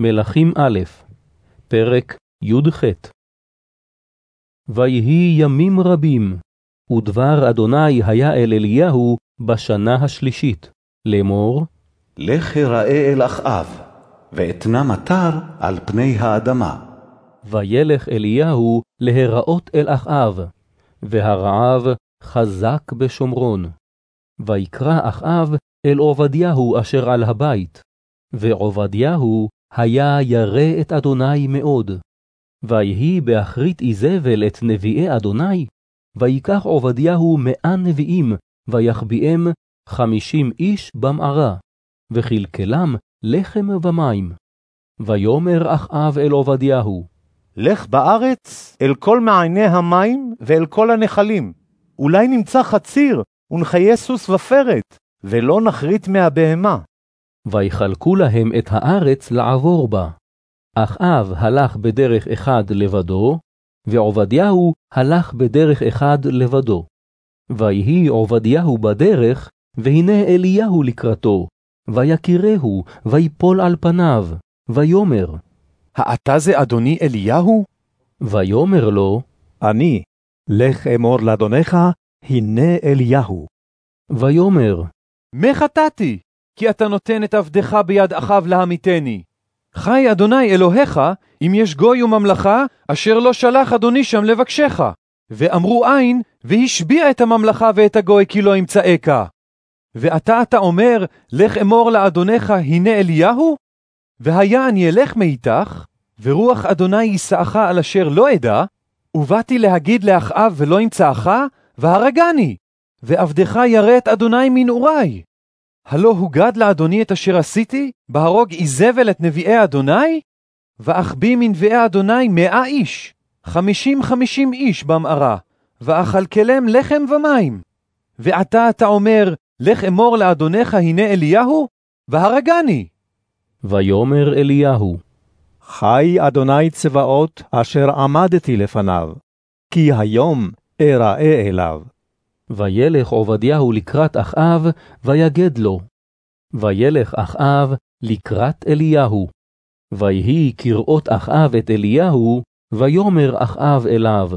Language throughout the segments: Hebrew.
מלכים א', פרק י"ח ויהי ימים רבים, ודבר אדוני היה אל אליהו בשנה השלישית, לאמור, לך הראה אל אחאב, ואתנה מטר על פני האדמה. וילך אליהו להיראות אל אחאב, והרעב חזק בשומרון. ויקרא אחאב אל עובדיהו אשר על הבית, ועובדיהו היה ירא את אדוני מאוד. ויהי באחרית איזבל את נביאי אדוני, ויקח עובדיהו מאה נביאים, ויחביאם חמישים איש במערה, וכלכלם לחם ומים. ויאמר אחאב אל עובדיהו, לך בארץ אל כל מעייני המים ואל כל הנחלים. אולי נמצא חציר ונחיה סוס ופרת, ולא נחריט מהבהמה. ויחלקו להם את הארץ לעבור בה. אחאב הלך בדרך אחד לבדו, ועובדיהו הלך בדרך אחד לבדו. ויהי עובדיהו בדרך, והנה אליהו לקראתו, ויקירהו, ויפול על פניו, ויאמר, האתה זה אדוני אליהו? ויאמר לו, אני, לך אמור לאדונך, הנה אליהו. ויאמר, מה חטאתי? כי אתה נותן את עבדך ביד אחאב להמיתני. חי אדוני אלוהיך, אם יש גוי וממלכה, אשר לא שלח אדוני שם לבקשך. ואמרו אין, והשביע את הממלכה ואת הגוי כי לא ימצאך. ועתה אתה אומר, לך אמור לאדונך, הנה אליהו? והיה אני אלך מאיתך, ורוח אדוני יישאך על אשר לא אדע, ובאתי להגיד לאחאב ולא ימצאך, והרגני, ועבדך ירא את אדוני מנעורי. הלא הוגד לאדוני את אשר עשיתי, בהרוג איזבל את נביאי אדוני? ואחביא מנביאי אדוני מאה איש, חמישים חמישים איש במערה, ואכלכלם לחם ומים. ועתה אתה אומר, לך אמור לאדונך הנה אליהו, והרגני. ויאמר אליהו, חי אדוני צבאות אשר עמדתי לפניו, כי היום אראה אליו. וילך עובדיהו לקראת אחאב, ויגד לו. וילך אחאב לקראת אליהו. ויהי כראות אחאב את אליהו, ויאמר אחאב אליו.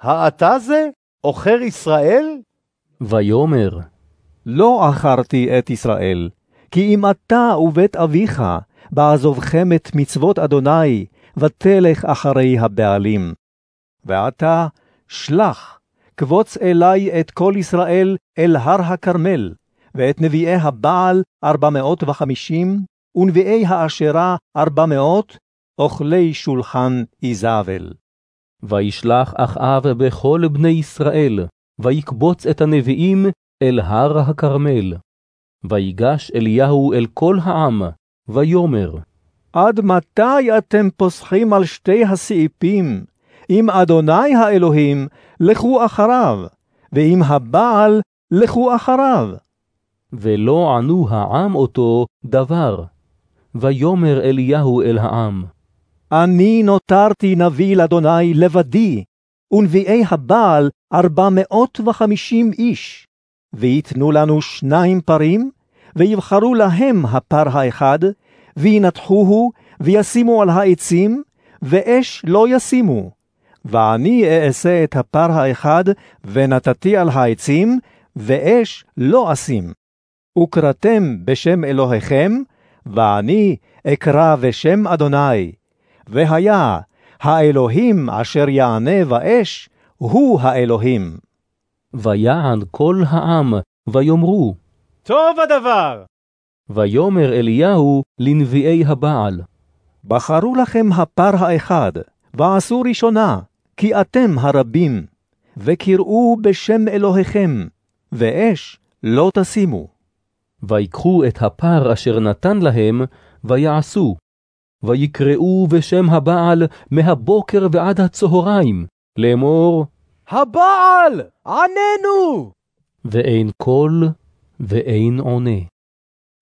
האתה זה עוכר ישראל? ויאמר, לא עכרתי את ישראל, כי אם אתה ובית אביך, בעזובכם את מצוות אדוני, ותלך אחרי הבעלים. ועתה שלח, קבוץ אלי את כל ישראל אל הר הכרמל, ואת נביאי הבעל ארבע מאות וחמישים, ונביאי האשרה ארבע מאות, אוכלי שולחן איזבל. וישלח אחאב בכל בני ישראל, ויקבוץ את הנביאים אל הר הכרמל. ויגש אליהו אל כל העם, ויאמר, עד מתי אתם פוסחים על שתי הסעיפים? אם אדוני האלוהים, לכו אחריו, ואם הבעל, לכו אחריו. ולא ענו העם אותו דבר. ויאמר אליהו אל העם, אני נותרתי נביא לאדוני לבדי, ונביאי הבעל ארבע מאות וחמישים איש, ויתנו לנו שניים פרים, ויבחרו להם הפר האחד, וינתחוהו, וישימו על העצים, ואש לא ישימו. ואני אעשה את הפר האחד, ונתתי על העצים, ואש לא אשים. וקראתם בשם אלוהיכם, ואני אקרא בשם אדוני. והיה, האלוהים אשר יענה באש, הוא האלוהים. ויען כל העם, ויאמרו, טוב הדבר! ויאמר אליהו לנביאי הבעל, בחרו לכם הפר האחד, ועשו ראשונה, כי אתם הרבים, וקראו בשם אלוהיכם, ואש לא תשימו. ויקחו את הפר אשר נתן להם, ויעשו, ויקראו בשם הבעל מהבוקר ועד הצהריים, לאמור, הבעל! עננו! ואין קול ואין עונה.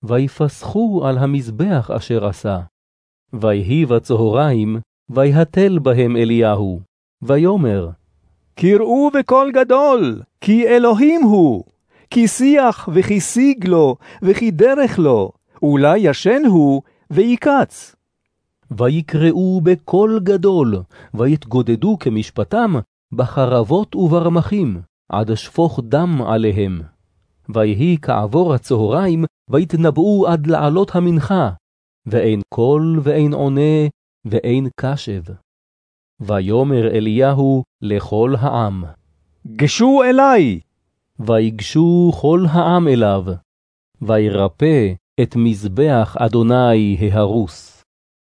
ויפסחו על המזבח אשר עשה. ויהי בצהריים, ויהתל בהם אליהו, ויאמר, קראו בקול גדול, כי אלוהים הוא, כי שיח וכי שיג לו, וכי דרך לו, אולי ישן הוא, ויקץ. ויקראו בקול גדול, ויתגודדו כמשפטם בחרבות וברמחים, עד שפוך דם עליהם. ויהי כעבור הצהריים, ויתנבאו עד לעלות המנחה, ואין קול ואין עונה, ואין קשב. ויאמר אליהו לכל העם, גשו אלי! ויגשו כל העם אליו, וירפא את מזבח אדוני ההרוס.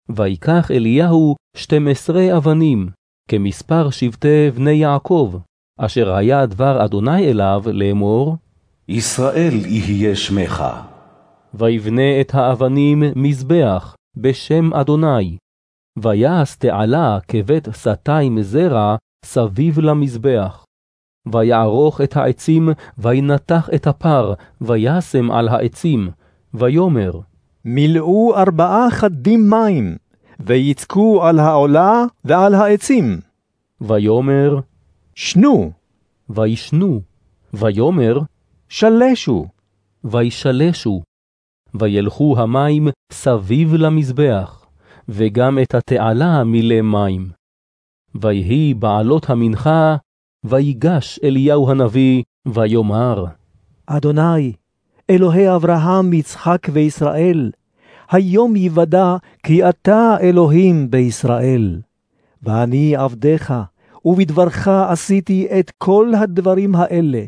ויקח אליהו שתים עשרה אבנים, כמספר שבטי בני יעקב, אשר היה דבר אדוני אליו לאמור, ישראל יהיה שמך. ויבנה את האבנים מזבח בשם אדוני, ויעש תעלה כבית סתיים זרע סביב למזבח. ויערוך את העצים, וינתח את הפר, וישם על העצים, ויאמר, מילאו ארבעה חדים מים, ויצקו על העולה ועל העצים. ויאמר, שנו, וישנו, ויאמר, שלשו, וישלשו. וילכו המים סביב למזבח, וגם את התעלה מילא מים. ויהי בעלות המנחה, ויגש אליהו הנביא, ויאמר, אדוני, אלוהי אברהם, יצחק וישראל, היום יוודע כי אתה אלוהים בישראל. ואני עבדך, ובדברך עשיתי את כל הדברים האלה.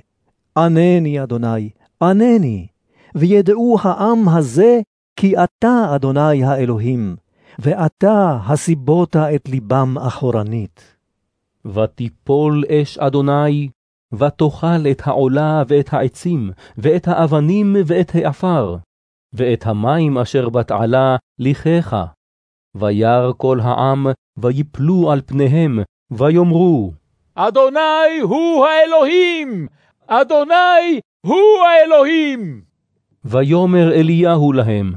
ענני, אדוני, ענני, וידעו העם הזה כי אתה, אדוני האלוהים, ואתה הסיבות את ליבם אחורנית. ותיפול אש אדוני, ותאכל את העולה ואת העצים, ואת האבנים ואת העפר, ואת המים אשר בתעלה ליחך. וירא כל העם, ויפלו על פניהם, ויאמרו, אדוני הוא האלוהים! אדוני הוא האלוהים! ויאמר אליהו להם,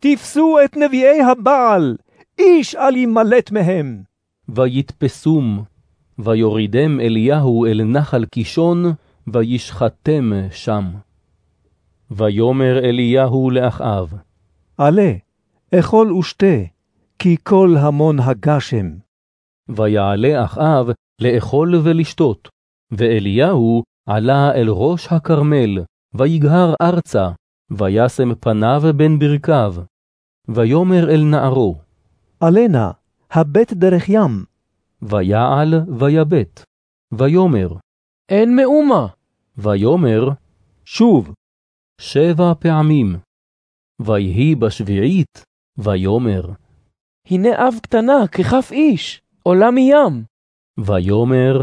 תפסו את נביאי הבעל, איש אל ימלט מהם. ויתפסום, ויורידם אליהו אל נחל קישון, וישחטם שם. ויאמר אליהו לאחאב, עלה, אכול ושתה, כי כל המון הגשם. ויעלה אחאב לאכול ולשתות, ואליהו עלה אל ראש הכרמל, ויגהר ארצה, וישם פניו בין ברכיו. ויאמר אל נערו, עלה נא, הבט דרך ים. ויעל ויבט. ויאמר, אין מאומה. ויאמר, שוב, שבע פעמים. ויהי בשביעית, ויאמר, הנה אב קטנה ככף איש, עולה מים. ויאמר,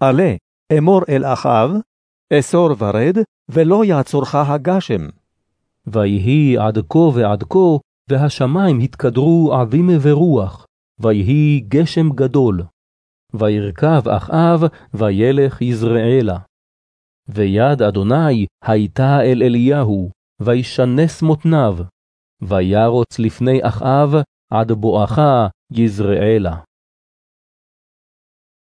עלה, אמור אל אחאב, אסור ורד, ולא יעצורך הגשם. ויהי עד כה ועד כה, והשמיים התקדרו עבים ורוח, ויהי גשם גדול. וירכב אחאב, וילך יזרעאלה. ויד אדוני הייתה אל אליהו, וישנס מותניו, וירוץ לפני אחאב עד בואכה יזרעאלה.